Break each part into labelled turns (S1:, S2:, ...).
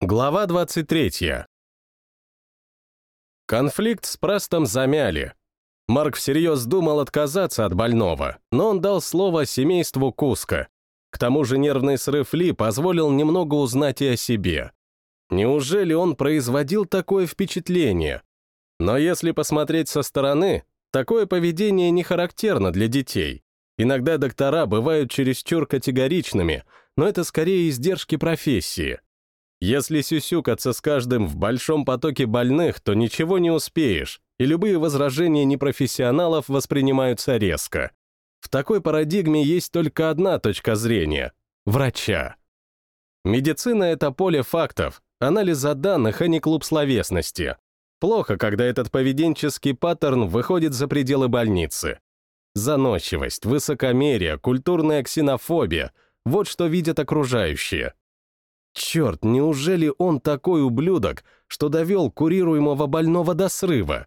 S1: Глава 23. Конфликт с Прастом замяли. Марк всерьез думал отказаться от больного, но он дал слово семейству Куска. К тому же нервный срыв Ли позволил немного узнать и о себе. Неужели он производил такое впечатление? Но если посмотреть со стороны, такое поведение не характерно для детей. Иногда доктора бывают чересчур категоричными, но это скорее издержки профессии. Если сюсюкаться с каждым в большом потоке больных, то ничего не успеешь, и любые возражения непрофессионалов воспринимаются резко. В такой парадигме есть только одна точка зрения — врача. Медицина — это поле фактов, анализа данных, а не клуб словесности. Плохо, когда этот поведенческий паттерн выходит за пределы больницы. Заносчивость, высокомерие, культурная ксенофобия — вот что видят окружающие. Черт, неужели он такой ублюдок, что довел курируемого больного до срыва?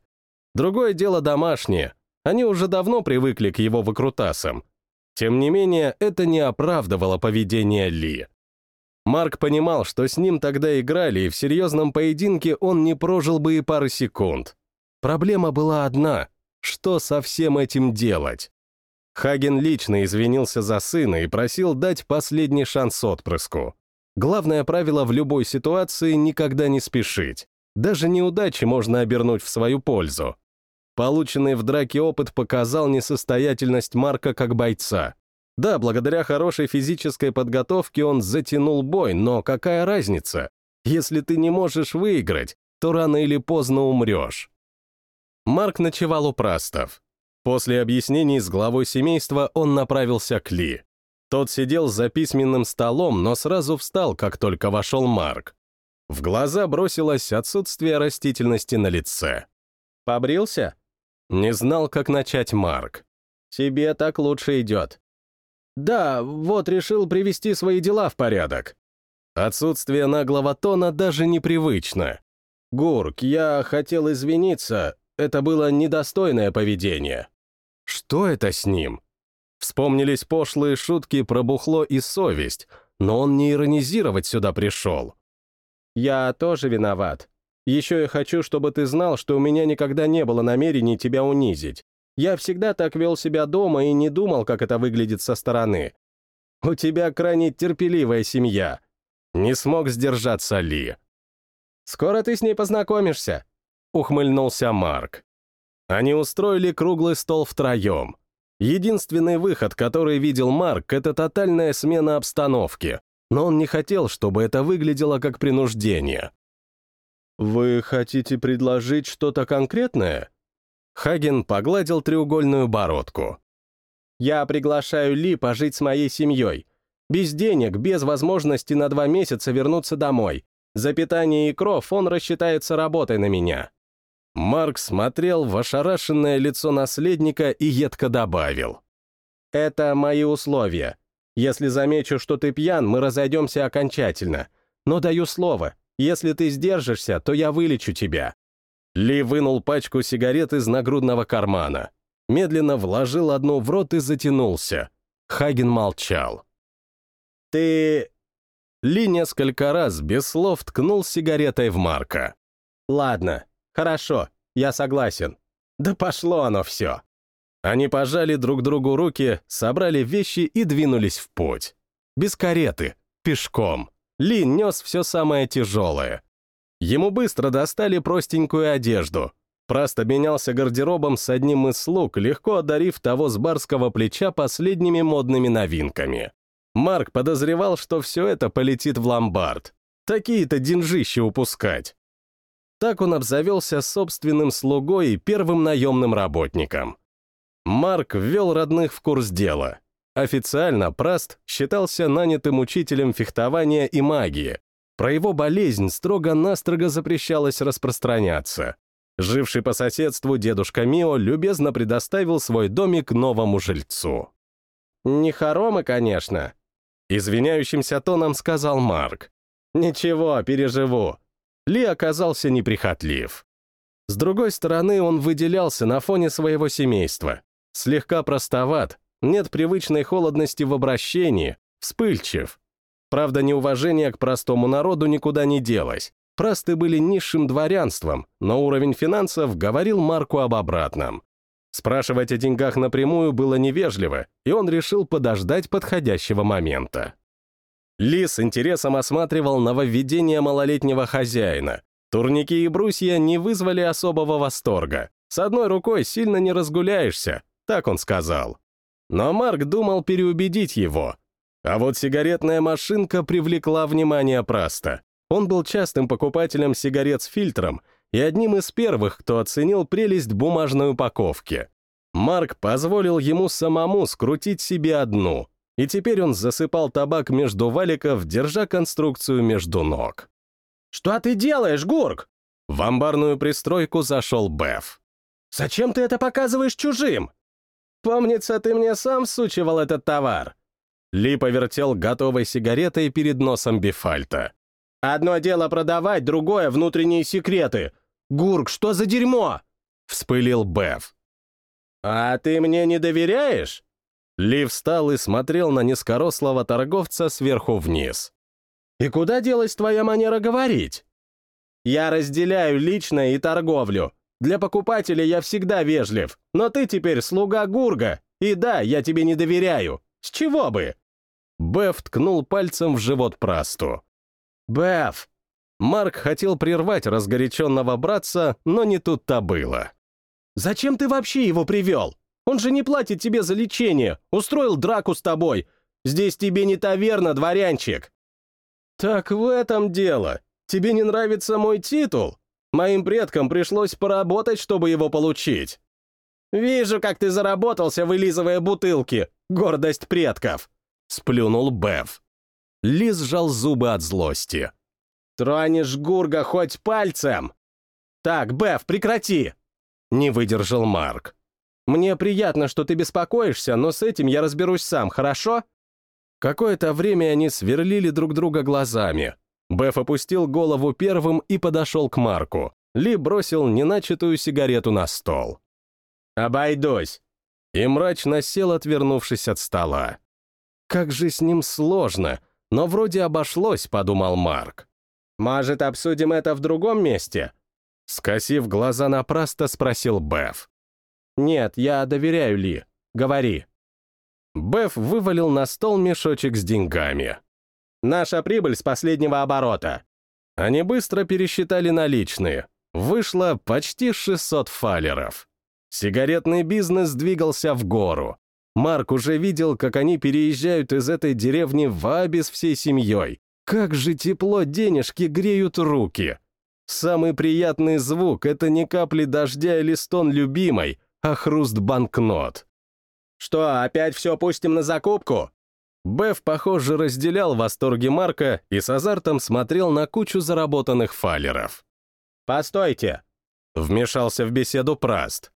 S1: Другое дело домашнее. Они уже давно привыкли к его выкрутасам. Тем не менее, это не оправдывало поведение Ли. Марк понимал, что с ним тогда играли, и в серьезном поединке он не прожил бы и пары секунд. Проблема была одна — что со всем этим делать? Хаген лично извинился за сына и просил дать последний шанс отпрыску. Главное правило в любой ситуации — никогда не спешить. Даже неудачи можно обернуть в свою пользу. Полученный в драке опыт показал несостоятельность Марка как бойца. Да, благодаря хорошей физической подготовке он затянул бой, но какая разница? Если ты не можешь выиграть, то рано или поздно умрешь. Марк ночевал у Прастов. После объяснений с главой семейства он направился к Ли. Тот сидел за письменным столом, но сразу встал, как только вошел Марк. В глаза бросилось отсутствие растительности на лице. «Побрился?» Не знал, как начать Марк. «Тебе так лучше идет». «Да, вот решил привести свои дела в порядок». Отсутствие наглого тона даже непривычно. «Гурк, я хотел извиниться, это было недостойное поведение». Что это с ним? Вспомнились пошлые шутки про бухло и совесть, но он не иронизировать сюда пришел. «Я тоже виноват. Еще я хочу, чтобы ты знал, что у меня никогда не было намерений тебя унизить. Я всегда так вел себя дома и не думал, как это выглядит со стороны. У тебя крайне терпеливая семья». Не смог сдержаться Ли. «Скоро ты с ней познакомишься», — ухмыльнулся Марк. Они устроили круглый стол втроем. Единственный выход, который видел Марк, это тотальная смена обстановки, но он не хотел, чтобы это выглядело как принуждение. «Вы хотите предложить что-то конкретное?» Хаген погладил треугольную бородку. «Я приглашаю Ли пожить с моей семьей. Без денег, без возможности на два месяца вернуться домой. За питание и кров он рассчитается работой на меня. Марк смотрел в ошарашенное лицо наследника и едко добавил. «Это мои условия. Если замечу, что ты пьян, мы разойдемся окончательно. Но даю слово, если ты сдержишься, то я вылечу тебя». Ли вынул пачку сигарет из нагрудного кармана. Медленно вложил одну в рот и затянулся. Хаген молчал. «Ты...» Ли несколько раз без слов ткнул сигаретой в Марка. «Ладно, «Хорошо, я согласен. Да пошло оно все». Они пожали друг другу руки, собрали вещи и двинулись в путь. Без кареты, пешком. Ли нес все самое тяжелое. Ему быстро достали простенькую одежду. Праст обменялся гардеробом с одним из слуг, легко одарив того с барского плеча последними модными новинками. Марк подозревал, что все это полетит в ломбард. Такие-то деньжища упускать. Так он обзавелся собственным слугой и первым наемным работником. Марк ввел родных в курс дела. Официально Праст считался нанятым учителем фехтования и магии. Про его болезнь строго-настрого запрещалось распространяться. Живший по соседству дедушка Мио любезно предоставил свой домик новому жильцу. «Не хоромы, конечно», — извиняющимся тоном сказал Марк. «Ничего, переживу. Ли оказался неприхотлив. С другой стороны, он выделялся на фоне своего семейства. Слегка простоват, нет привычной холодности в обращении, вспыльчив. Правда, неуважение к простому народу никуда не делось. Просты были низшим дворянством, но уровень финансов говорил Марку об обратном. Спрашивать о деньгах напрямую было невежливо, и он решил подождать подходящего момента. Ли с интересом осматривал нововведение малолетнего хозяина. Турники и брусья не вызвали особого восторга. С одной рукой сильно не разгуляешься, так он сказал. Но Марк думал переубедить его. А вот сигаретная машинка привлекла внимание Праста. Он был частым покупателем сигарет с фильтром и одним из первых, кто оценил прелесть бумажной упаковки. Марк позволил ему самому скрутить себе одну, и теперь он засыпал табак между валиков, держа конструкцию между ног.
S2: «Что ты делаешь, Гурк?»
S1: В амбарную пристройку зашел Беф.
S2: «Зачем ты это показываешь чужим?»
S1: «Помнится, ты мне сам всучивал этот товар». Ли повертел готовой сигаретой перед носом Бифальта.
S2: «Одно дело продавать, другое — внутренние секреты. Гурк, что за дерьмо?»
S1: — вспылил Беф.
S2: «А ты мне не доверяешь?»
S1: Ли встал и смотрел на низкорослого торговца сверху вниз.
S2: «И куда делась твоя манера говорить?» «Я разделяю личное и торговлю. Для покупателя я всегда вежлив, но ты теперь слуга Гурга, и да, я тебе не доверяю. С чего бы?»
S1: Беф ткнул пальцем в живот Прасту.
S2: «Беф!»
S1: Марк хотел прервать разгоряченного братца, но не тут-то было.
S2: «Зачем ты вообще его привел? Он же не платит тебе за лечение, устроил драку с тобой. Здесь тебе не таверна, дворянчик».
S1: «Так в этом дело. Тебе не нравится мой титул? Моим предкам пришлось поработать, чтобы его получить».
S2: «Вижу, как ты заработался, вылизывая бутылки. Гордость предков!»
S1: — сплюнул Беф. Лиз сжал зубы от злости.
S2: «Тронешь Гурга хоть пальцем!» «Так, Беф, прекрати!» Не выдержал Марк. «Мне приятно, что ты беспокоишься, но с этим я разберусь сам, хорошо?»
S1: Какое-то время они сверлили друг друга глазами, Беф опустил голову первым и подошел к Марку. Ли бросил неначатую сигарету на стол.
S2: «Обойдусь!»
S1: И мрачно сел, отвернувшись от стола. «Как же с ним сложно, но вроде обошлось», — подумал Марк.
S2: «Может, обсудим это в другом месте?»
S1: Скосив глаза на Праста, спросил Беф.
S2: «Нет, я доверяю Ли. Говори».
S1: Беф вывалил на стол мешочек с деньгами.
S2: Наша прибыль с последнего оборота.
S1: Они быстро пересчитали наличные. Вышло почти 600 фалеров. Сигаретный бизнес двигался в гору. Марк уже видел, как они переезжают из этой деревни в Абис всей семьей. Как же тепло денежки греют руки. Самый приятный звук — это не капли дождя или стон любимой, а хруст банкнот.
S2: «Что, опять все пустим на закупку?»
S1: Беф, похоже, разделял восторги Марка и с азартом смотрел на кучу заработанных фалеров.
S2: «Постойте!»
S1: — вмешался в беседу Праст.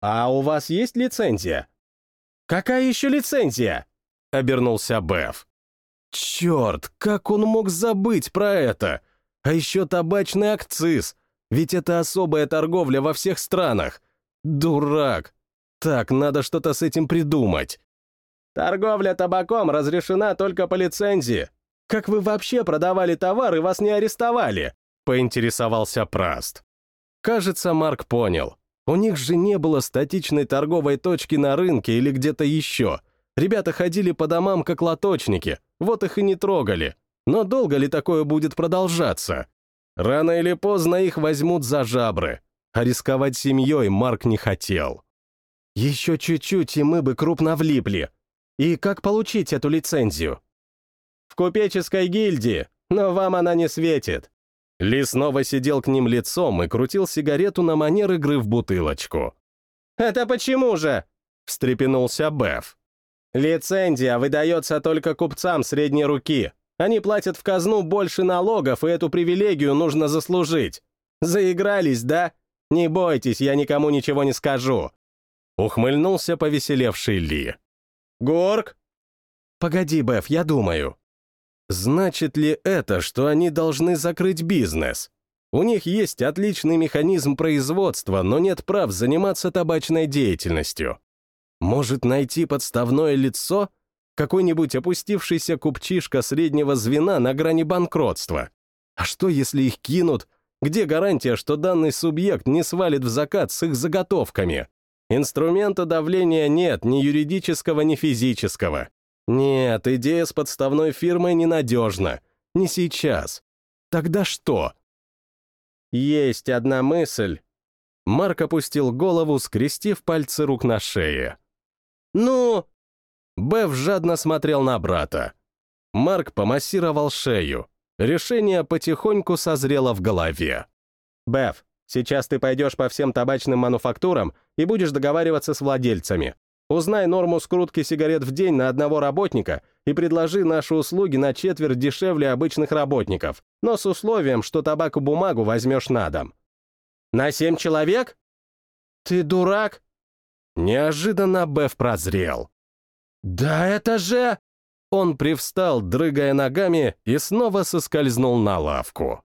S2: «А у вас есть лицензия?» «Какая еще лицензия?»
S1: — обернулся Беф. «Черт, как он мог забыть про это? А еще табачный акциз, ведь это особая торговля во всех странах. Дурак! Так, надо что-то с этим придумать».
S2: Торговля табаком разрешена только по лицензии. Как вы вообще продавали товар и вас не арестовали?»
S1: — поинтересовался Праст. Кажется, Марк понял. У них же не было статичной торговой точки на рынке или где-то еще. Ребята ходили по домам как лоточники, вот их и не трогали. Но долго ли такое будет продолжаться? Рано или поздно их возьмут за жабры. А рисковать семьей Марк не хотел.
S2: «Еще чуть-чуть, и мы бы крупно влипли», и как получить эту лицензию? В купеческой гильдии, но вам она не светит.
S1: Ли снова сидел к ним лицом и крутил сигарету на манер игры в бутылочку.
S2: «Это почему же?» — встрепенулся Беф. «Лицензия выдается только купцам средней руки. Они платят в казну больше налогов, и эту привилегию нужно заслужить. Заигрались, да? Не бойтесь, я никому ничего не скажу».
S1: Ухмыльнулся повеселевший Ли.
S2: Горг?
S1: Погоди, Беф, я думаю. Значит ли это, что они должны закрыть бизнес? У них есть отличный механизм производства, но нет прав заниматься табачной деятельностью. Может найти подставное лицо? Какой-нибудь опустившийся купчишка среднего звена на грани банкротства. А что, если их кинут? Где гарантия, что данный субъект не свалит в закат с их заготовками? Инструмента давления нет, ни юридического, ни физического. Нет, идея с подставной фирмой ненадежна. Не сейчас. Тогда что?
S2: Есть одна мысль.
S1: Марк опустил голову, скрестив пальцы рук на шее.
S2: «Ну?»
S1: Беф жадно смотрел на брата. Марк помассировал шею. Решение потихоньку созрело в голове.
S2: «Беф, сейчас ты пойдешь по всем табачным мануфактурам и будешь договариваться с владельцами. Узнай норму скрутки сигарет в день на одного работника и предложи наши услуги на четверть дешевле обычных работников, но с условием, что табак и бумагу возьмешь на дом. На семь человек? Ты дурак?
S1: Неожиданно Беф прозрел.
S2: Да это же...
S1: Он привстал, дрыгая ногами, и снова соскользнул на лавку.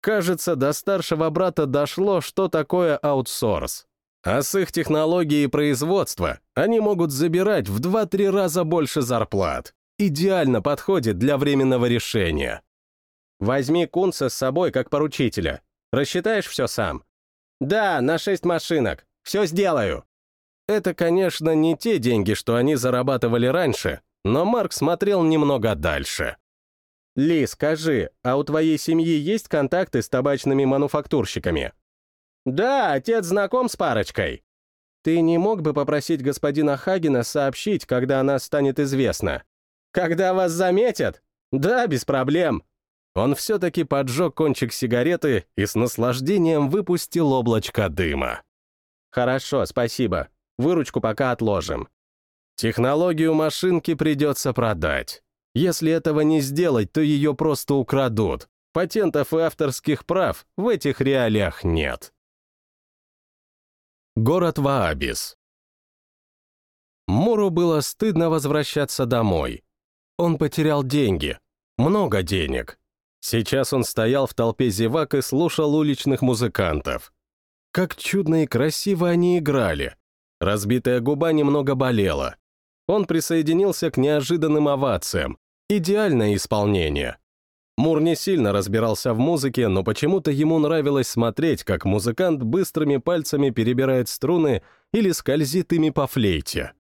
S1: Кажется, до старшего брата дошло, что такое аутсорс. А с их технологией производства они могут забирать в 2-3 раза больше зарплат. Идеально подходит для временного решения.
S2: Возьми Кунца с собой как поручителя. Рассчитаешь все сам? Да, на шесть машинок. Все сделаю.
S1: Это, конечно, не те деньги, что они зарабатывали раньше, но Марк смотрел немного дальше.
S2: Ли, скажи, а у твоей семьи есть контакты с табачными мануфактурщиками? Да, отец знаком с парочкой. Ты не мог бы попросить господина Хагена сообщить, когда она станет известна? Когда вас заметят? Да, без проблем.
S1: Он все-таки поджег кончик сигареты и с наслаждением выпустил облачко дыма.
S2: Хорошо, спасибо. Выручку пока отложим.
S1: Технологию машинки придется продать. Если этого не сделать, то ее просто украдут. Патентов и авторских прав в этих реалиях нет. Город Ваабис. Муру было стыдно возвращаться домой. Он потерял деньги. Много денег. Сейчас он стоял в толпе зевак и слушал уличных музыкантов. Как чудно и красиво они играли. Разбитая губа немного болела. Он присоединился к неожиданным овациям. Идеальное исполнение. Мур не сильно разбирался в музыке, но почему-то ему нравилось смотреть, как музыкант быстрыми пальцами перебирает струны или скользит ими по флейте.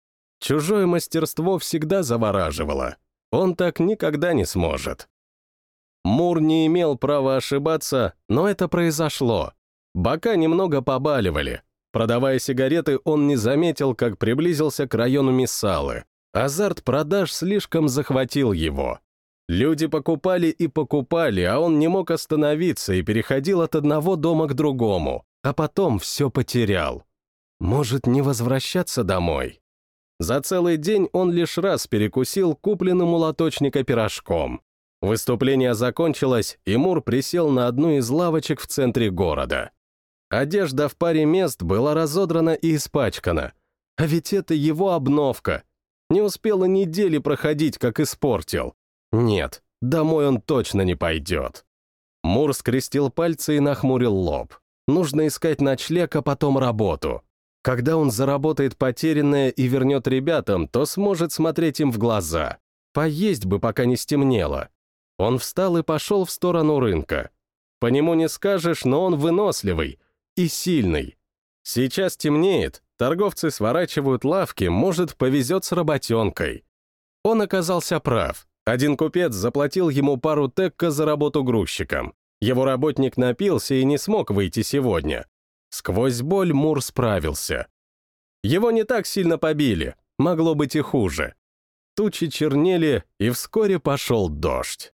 S1: Чужое мастерство всегда завораживало. Он так никогда не сможет. Мур не имел права ошибаться, но это произошло. Бока немного побаливали. Продавая сигареты, он не заметил, как приблизился к району Миссалы. Азарт продаж слишком захватил его. Люди покупали и покупали, а он не мог остановиться и переходил от одного дома к другому, а потом все потерял. Может, не возвращаться домой? За целый день он лишь раз перекусил купленным у лоточника пирожком. Выступление закончилось, и Мур присел на одну из лавочек в центре города. Одежда в паре мест была разодрана и испачкана. А ведь это его обновка. Не успела недели проходить, как испортил. Нет, домой он точно не пойдет. Мур скрестил пальцы и нахмурил лоб. Нужно искать ночлег, а потом работу. Когда он заработает потерянное и вернет ребятам, то сможет смотреть им в глаза. Поесть бы, пока не стемнело. Он встал и пошел в сторону рынка. По нему не скажешь, но он выносливый и сильный. Сейчас темнеет, торговцы сворачивают лавки, может, повезет с работенкой. Он оказался прав. Один купец заплатил ему пару текка за работу грузчиком. Его работник напился и не смог выйти сегодня. Сквозь боль Мур справился. Его не так сильно побили, могло быть и хуже. Тучи чернели, и вскоре пошел дождь.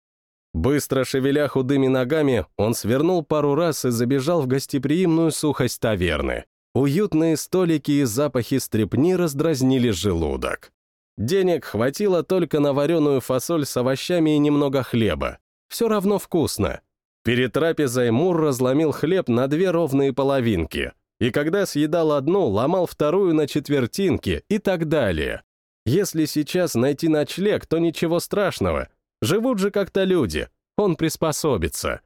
S1: Быстро шевеля худыми ногами, он свернул пару раз и забежал в гостеприимную сухость таверны. Уютные столики и запахи стрепни раздразнили желудок. Денег хватило только на вареную фасоль с овощами и немного хлеба. Все равно вкусно. Перед трапезой Мур разломил хлеб на две ровные половинки, и когда съедал одну, ломал вторую на четвертинки и так далее. Если сейчас найти ночлег, то ничего страшного. Живут же как-то люди, он приспособится.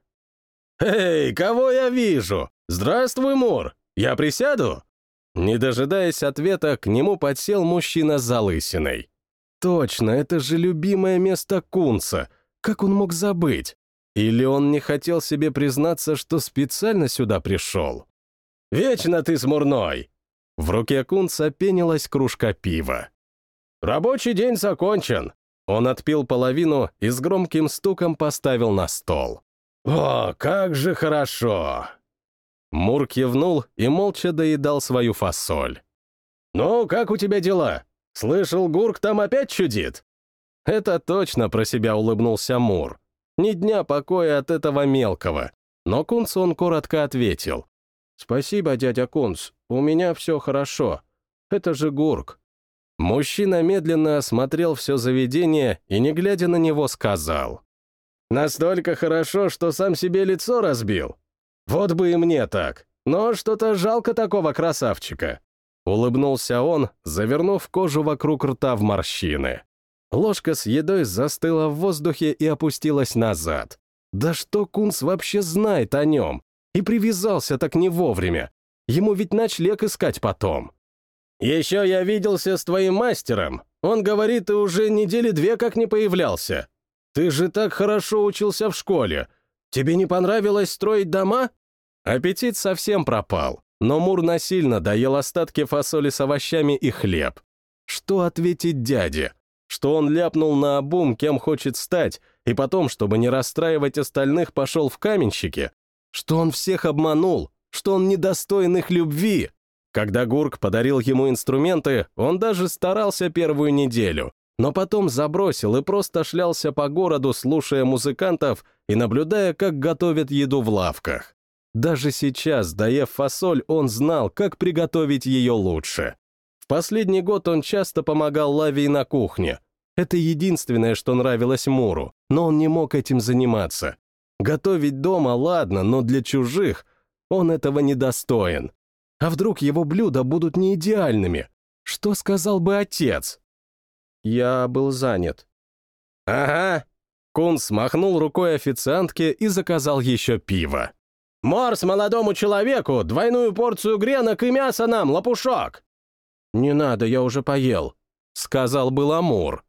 S1: «Эй, кого я вижу? Здравствуй, Мур! Я присяду?» Не дожидаясь ответа, к нему подсел мужчина с залысиной. точно, это же любимое место Кунца. Как он мог забыть? Или он не хотел себе признаться, что специально сюда пришел?
S2: «Вечно ты смурной!»
S1: В руке Кунца пенилась кружка пива.
S2: «Рабочий день закончен!»
S1: Он отпил половину и с громким стуком поставил на стол.
S2: «О, как же хорошо!»
S1: Мур кивнул и молча доедал свою фасоль.
S2: «Ну, как у тебя дела? Слышал, Гурк там опять чудит?»
S1: Это точно про себя улыбнулся Мур. Ни дня покоя от этого мелкого. Но Кунц он коротко ответил. «Спасибо, дядя Кунц, у меня все хорошо. Это же Гурк». Мужчина медленно осмотрел все заведение и, не глядя на него, сказал.
S2: «Настолько хорошо, что сам себе лицо разбил. Вот бы и мне так. Но что-то жалко такого красавчика.
S1: Улыбнулся он, завернув кожу вокруг рта в морщины. Ложка с едой застыла в воздухе и опустилась назад. Да что Кунс вообще знает о нем? И привязался так не вовремя. Ему ведь ночлег искать потом.
S2: «Еще я виделся с твоим мастером. Он говорит, ты уже недели две как не появлялся. Ты же так хорошо учился в школе. Тебе не понравилось строить дома?»
S1: Аппетит совсем пропал, но Мур насильно доел остатки фасоли с овощами и хлеб. Что ответить дяде? Что он ляпнул на обум, кем хочет стать, и потом, чтобы не расстраивать остальных, пошел в каменщики? Что он всех обманул? Что он недостоин их любви? Когда Гурк подарил ему инструменты, он даже старался первую неделю, но потом забросил и просто шлялся по городу, слушая музыкантов и наблюдая, как готовят еду в лавках. Даже сейчас, доев фасоль, он знал, как приготовить ее лучше. В последний год он часто помогал Лавии на кухне. Это единственное, что нравилось Муру, но он не мог этим заниматься. Готовить дома, ладно, но для чужих он этого недостоин. А вдруг его блюда будут не идеальными? Что сказал бы отец? Я был занят.
S2: «Ага».
S1: Кун смахнул рукой официантке и заказал еще пиво.
S2: «Морс молодому человеку, двойную порцию гренок и мяса нам, лопушок!»
S1: «Не надо, я уже поел», — сказал был Амур.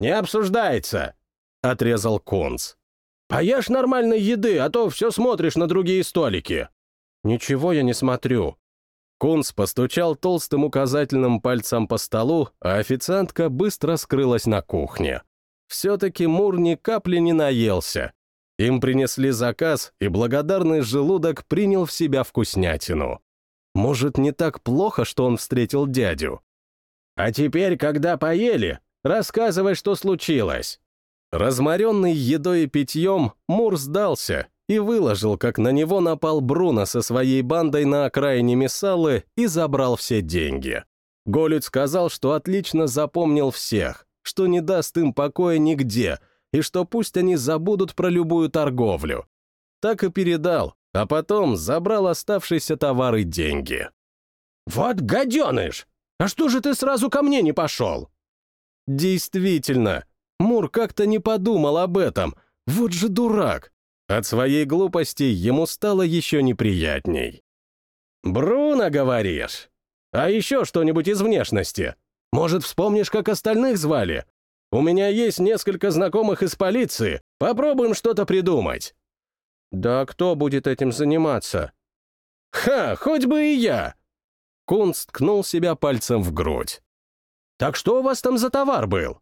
S2: «Не обсуждается», — отрезал
S1: Кунц.
S2: «Поешь нормальной еды, а то все смотришь на другие столики».
S1: «Ничего я не смотрю», Кунс постучал толстым указательным пальцем по столу, а официантка быстро скрылась на кухне. Все-таки Мур ни капли не наелся. Им принесли заказ, и благодарный желудок принял в себя вкуснятину. Может, не так плохо, что он встретил дядю?
S2: «А теперь, когда поели, рассказывай, что случилось».
S1: Разморенный едой и питьем, Мур сдался и выложил, как на него напал Бруно со своей бандой на окраине Мессалы и забрал все деньги. Голють сказал, что отлично запомнил всех, что не даст им покоя нигде, и что пусть они забудут про любую торговлю. Так и передал, а потом забрал оставшиеся товары деньги.
S2: «Вот гаденыш! А что же ты сразу ко мне не пошел?»
S1: Действительно, Мур как-то не подумал об этом. Вот же дурак. От своей глупости ему стало еще неприятней.
S2: «Бруно, говоришь? А еще что-нибудь из внешности? Может, вспомнишь, как остальных звали? У меня есть несколько знакомых из полиции. Попробуем что-то придумать».
S1: «Да кто будет этим заниматься?»
S2: «Ха, хоть бы и я!»
S1: Кунст ткнул себя пальцем в грудь.
S2: «Так что у вас там за товар был?»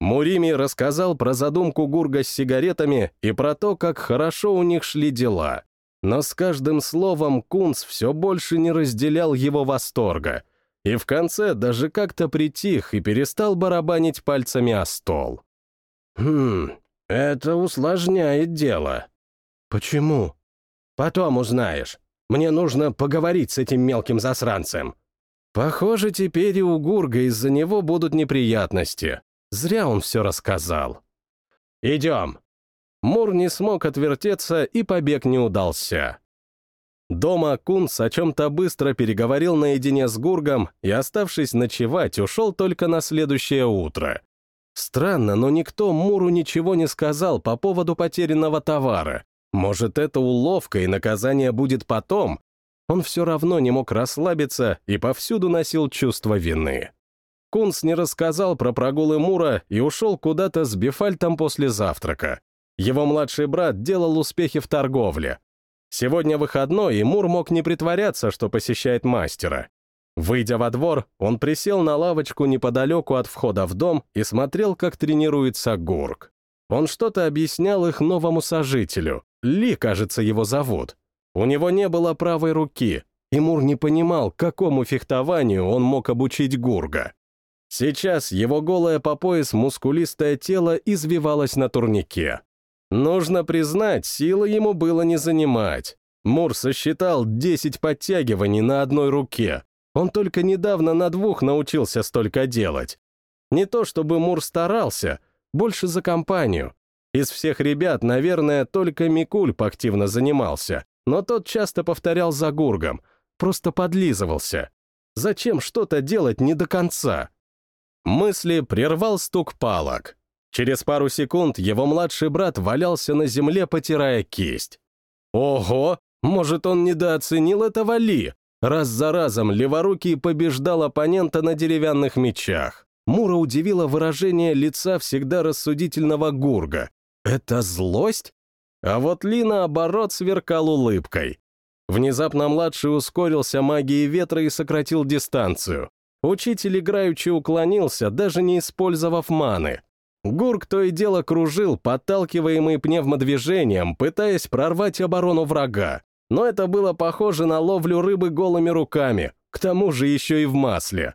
S1: Мурими рассказал про задумку Гурга с сигаретами и про то, как хорошо у них шли дела. Но с каждым словом Кунц все больше не разделял его восторга, и в конце даже как-то притих и перестал барабанить пальцами о стол.
S2: «Хм, это усложняет дело».
S1: «Почему?»
S2: «Потом узнаешь. Мне нужно поговорить с этим мелким засранцем».
S1: «Похоже, теперь и у Гурга из-за него будут неприятности. Зря он все рассказал.
S2: «Идем!»
S1: Мур не смог отвертеться, и побег не удался. Дома Кунс о чем-то быстро переговорил наедине с Гургом и, оставшись ночевать, ушел только на следующее утро. Странно, но никто Муру ничего не сказал по поводу потерянного товара. Может, это уловка, и наказание будет потом? Он все равно не мог расслабиться и повсюду носил чувство вины. Кунс не рассказал про прогулы Мура и ушел куда-то с Бефальтом после завтрака. Его младший брат делал успехи в торговле. Сегодня выходной, и Мур мог не притворяться, что посещает мастера. Выйдя во двор, он присел на лавочку неподалеку от входа в дом и смотрел, как тренируется Гурк. Он что-то объяснял их новому сожителю. Ли, кажется, его зовут. У него не было правой руки, и Мур не понимал, какому фехтованию он мог обучить Гурга. Сейчас его голое по пояс мускулистое тело извивалось на турнике. Нужно признать, силы ему было не занимать. Мур сосчитал 10 подтягиваний на одной руке. Он только недавно на двух научился столько делать. Не то чтобы Мур старался, больше за компанию. Из всех ребят, наверное, только Микульп активно занимался, но тот часто повторял за Гургом, просто подлизывался. Зачем что-то делать не до конца? Мысли прервал стук палок. Через пару секунд его младший брат валялся на земле, потирая кисть. Ого, может, он недооценил этого Ли? Раз за разом леворукий побеждал оппонента на деревянных мечах. Мура удивило выражение лица всегда рассудительного Гурга. Это злость? А вот Ли, наоборот, сверкал улыбкой. Внезапно младший ускорился магией ветра и сократил дистанцию. Учитель играючи уклонился, даже не использовав маны. Гурк то и дело кружил, подталкиваемый пневмодвижением, пытаясь прорвать оборону врага. Но это было похоже на ловлю рыбы голыми руками, к тому же еще и в масле.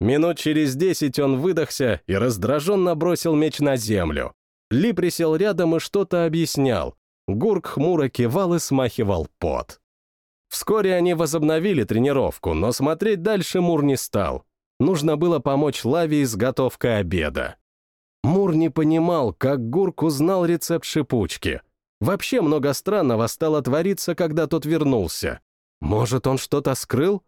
S1: Минут через десять он выдохся и раздраженно бросил меч на землю. Ли присел рядом и что-то объяснял. Гурк хмуро кивал и смахивал пот. Вскоре они возобновили тренировку, но смотреть дальше Мур не стал. Нужно было помочь Лавии с обеда. Мур не понимал, как Гурк узнал рецепт шипучки. Вообще много странного стало твориться, когда тот вернулся. Может, он что-то скрыл?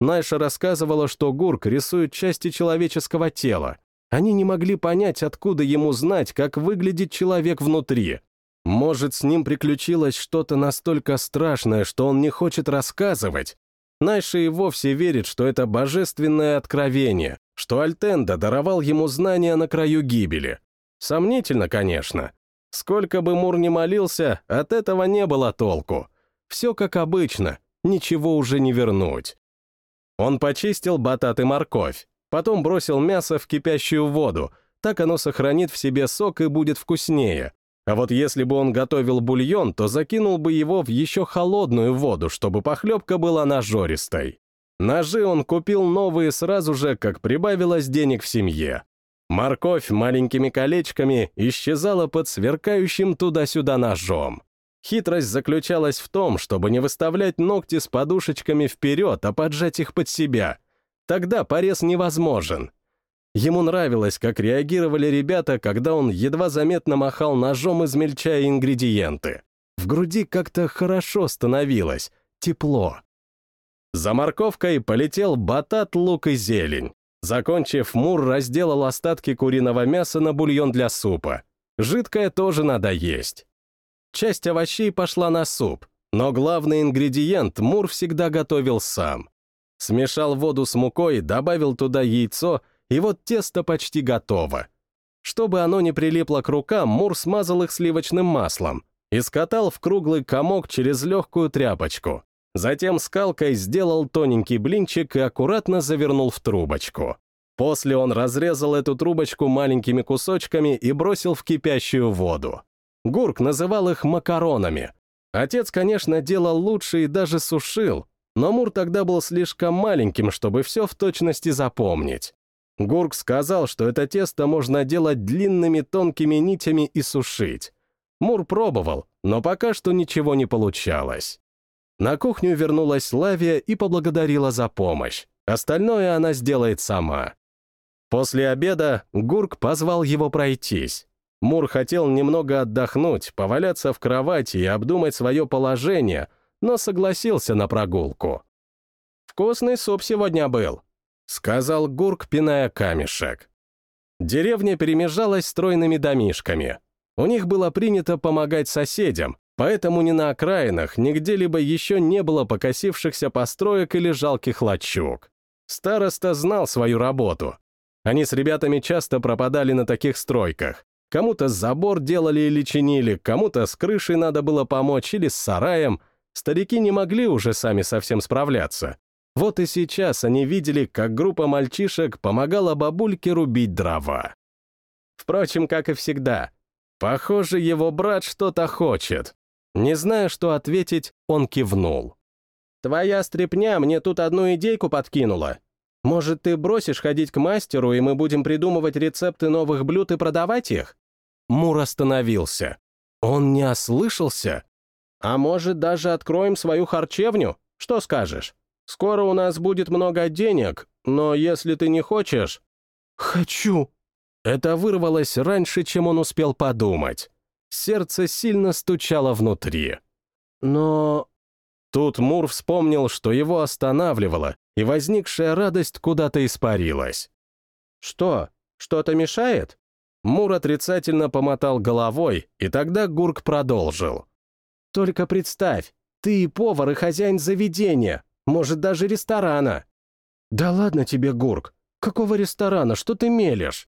S1: Найша рассказывала, что Гурк рисует части человеческого тела. Они не могли понять, откуда ему знать, как выглядит человек внутри. Может, с ним приключилось что-то настолько страшное, что он не хочет рассказывать? Найша и вовсе верит, что это божественное откровение, что Альтенда даровал ему знания на краю гибели. Сомнительно, конечно. Сколько бы Мур ни молился, от этого не было толку. Все как обычно, ничего уже не вернуть. Он почистил батат и морковь, потом бросил мясо в кипящую воду, так оно сохранит в себе сок и будет вкуснее, а вот если бы он готовил бульон, то закинул бы его в еще холодную воду, чтобы похлебка была нажористой. Ножи он купил новые сразу же, как прибавилось денег в семье. Морковь маленькими колечками исчезала под сверкающим туда-сюда ножом. Хитрость заключалась в том, чтобы не выставлять ногти с подушечками вперед, а поджать их под себя. Тогда порез невозможен. Ему нравилось, как реагировали ребята, когда он едва заметно махал ножом, измельчая ингредиенты. В груди как-то хорошо становилось, тепло. За морковкой полетел батат, лук и зелень. Закончив, Мур разделал остатки куриного мяса на бульон для супа. Жидкое тоже надо есть. Часть овощей пошла на суп, но главный ингредиент Мур всегда готовил сам. Смешал воду с мукой, добавил туда яйцо — и вот тесто почти готово. Чтобы оно не прилипло к рукам, Мур смазал их сливочным маслом и скатал в круглый комок через легкую тряпочку. Затем скалкой сделал тоненький блинчик и аккуратно завернул в трубочку. После он разрезал эту трубочку маленькими кусочками и бросил в кипящую воду. Гурк называл их макаронами. Отец, конечно, делал лучше и даже сушил, но Мур тогда был слишком маленьким, чтобы все в точности запомнить. Гурк сказал, что это тесто можно делать длинными тонкими нитями и сушить. Мур пробовал, но пока что ничего не получалось. На кухню вернулась Лавия и поблагодарила за помощь. Остальное она сделает сама. После обеда Гурк позвал его пройтись. Мур хотел немного отдохнуть, поваляться в кровати и обдумать свое положение, но согласился на прогулку. «Вкусный суп сегодня был», — сказал Гурк, пиная камешек. Деревня перемежалась стройными домишками. У них было принято помогать соседям, поэтому ни на окраинах, ни где-либо еще не было покосившихся построек или жалких лачуг. Староста знал свою работу. Они с ребятами часто пропадали на таких стройках. Кому-то забор делали или чинили, кому-то с крышей надо было помочь или с сараем. Старики не могли уже сами совсем справляться. Вот и сейчас они видели, как группа мальчишек помогала бабульке рубить дрова. Впрочем, как и всегда. Похоже, его брат что-то хочет. Не зная, что ответить, он кивнул.
S2: «Твоя стряпня мне тут одну идейку подкинула. Может, ты бросишь ходить к мастеру, и мы будем придумывать рецепты новых блюд и продавать их?»
S1: Мур остановился. Он не ослышался?
S2: «А может, даже откроем свою харчевню? Что скажешь? Скоро у нас будет много денег, но если ты не хочешь...»
S1: «Хочу!» Это вырвалось раньше, чем он успел подумать. Сердце сильно стучало внутри.
S2: «Но...»
S1: Тут Мур вспомнил, что его останавливало, и возникшая радость куда-то испарилась.
S2: «Что? Что-то мешает?»
S1: Мур отрицательно помотал головой, и тогда Гурк продолжил.
S2: «Только представь, ты и повар, и хозяин заведения, может, даже ресторана».
S1: «Да ладно тебе, Гурк, какого ресторана, что ты мелешь?»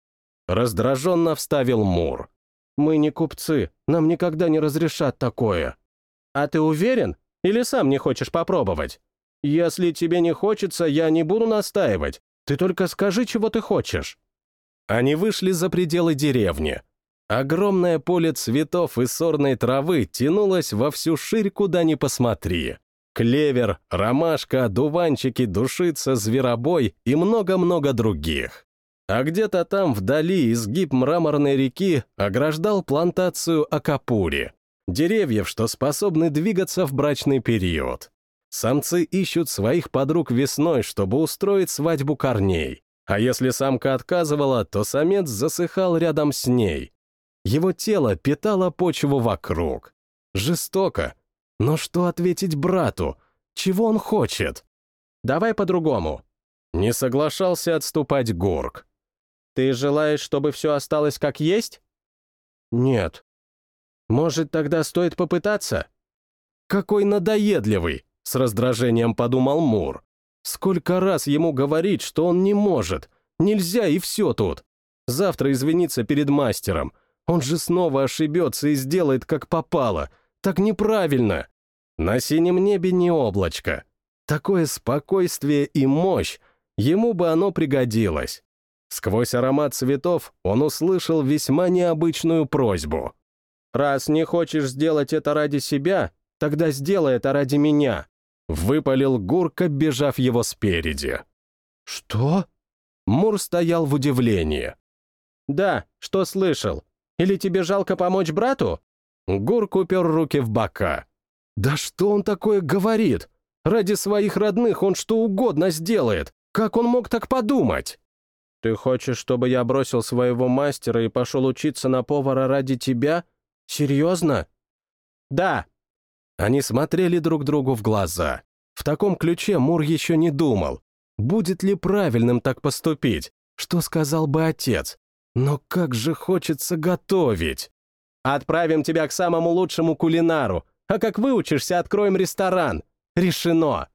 S1: Раздраженно вставил Мур.
S2: «Мы не купцы, нам никогда не разрешат такое». «А ты уверен? Или сам не хочешь попробовать? Если тебе не хочется, я не буду настаивать. Ты только скажи, чего ты хочешь».
S1: Они вышли за пределы деревни. Огромное поле цветов и сорной травы тянулось во всю ширь, куда ни посмотри. Клевер, ромашка, дуванчики, душица, зверобой и много-много других. А где-то там вдали изгиб мраморной реки ограждал плантацию Акапури, деревьев, что способны двигаться в брачный период. Самцы ищут своих подруг весной, чтобы устроить свадьбу корней. А если самка отказывала, то самец засыхал рядом с ней. Его тело питало почву вокруг. Жестоко. Но что ответить брату? Чего он хочет?
S2: Давай по-другому.
S1: Не соглашался отступать Горг.
S2: Ты желаешь, чтобы все осталось как есть?
S1: Нет.
S2: Может, тогда стоит попытаться?
S1: Какой надоедливый, с раздражением подумал Мур. Сколько раз ему говорить, что он не может, нельзя и все тут. Завтра извиниться перед мастером. Он же снова ошибется и сделает, как попало. Так неправильно. На синем небе не облачко. Такое спокойствие и мощь, ему бы оно пригодилось. Сквозь аромат цветов он услышал весьма необычную просьбу.
S2: «Раз не хочешь сделать это ради себя, тогда сделай это ради меня»,
S1: Выпалил Гурка, бежав его спереди.
S2: «Что?»
S1: Мур стоял в удивлении.
S2: «Да, что слышал? Или тебе жалко помочь брату?»
S1: Гурк упер руки в бока. «Да что он такое говорит? Ради своих родных он что угодно сделает. Как он мог так подумать?»
S2: «Ты хочешь, чтобы я бросил своего мастера и пошел учиться на повара ради тебя? Серьезно?» «Да»,
S1: они смотрели друг другу в глаза. В таком ключе Мур еще не думал. Будет ли правильным так поступить? Что сказал бы отец? Но как же хочется готовить.
S2: Отправим тебя к самому лучшему кулинару, а как выучишься, откроем ресторан. Решено.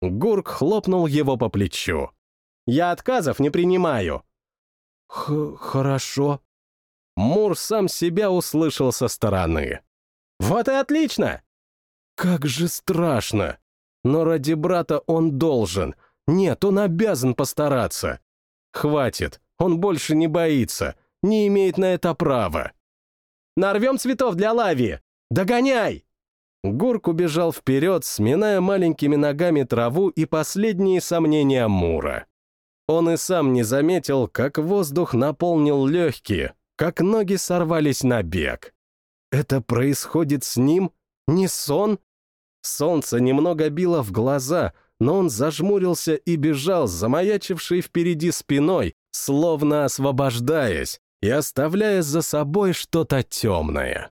S1: Гурк хлопнул его по плечу.
S2: Я отказов не принимаю.
S1: Х хорошо. Мур сам себя услышал со стороны.
S2: Вот и отлично.
S1: Как же страшно! Но ради брата он должен. Нет, он обязан постараться. Хватит, он больше не боится, не имеет на это права.
S2: «Нарвем цветов для лави! Догоняй!»
S1: Гурк убежал вперед, сминая маленькими ногами траву и последние сомнения Мура. Он и сам не заметил, как воздух наполнил легкие, как ноги сорвались на бег. Это происходит с ним? Не сон? Солнце немного било в глаза, но он зажмурился и бежал, замаячивший впереди спиной, словно освобождаясь и оставляя за собой что-то темное.